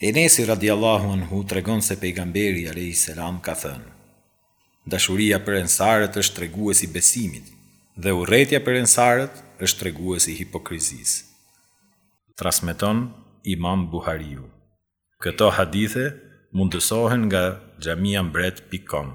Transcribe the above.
Enesi radijallahu anhu tregon se Pejgamberi alejhi selam ka thënë, Dashuria për ensarët është tregues i besimit dhe urrejtja për ensarët është tregues i hipokrizisë. Transmeton Imam Buhariu. Këto hadithe mundësohen nga xhamiambret pikë kom.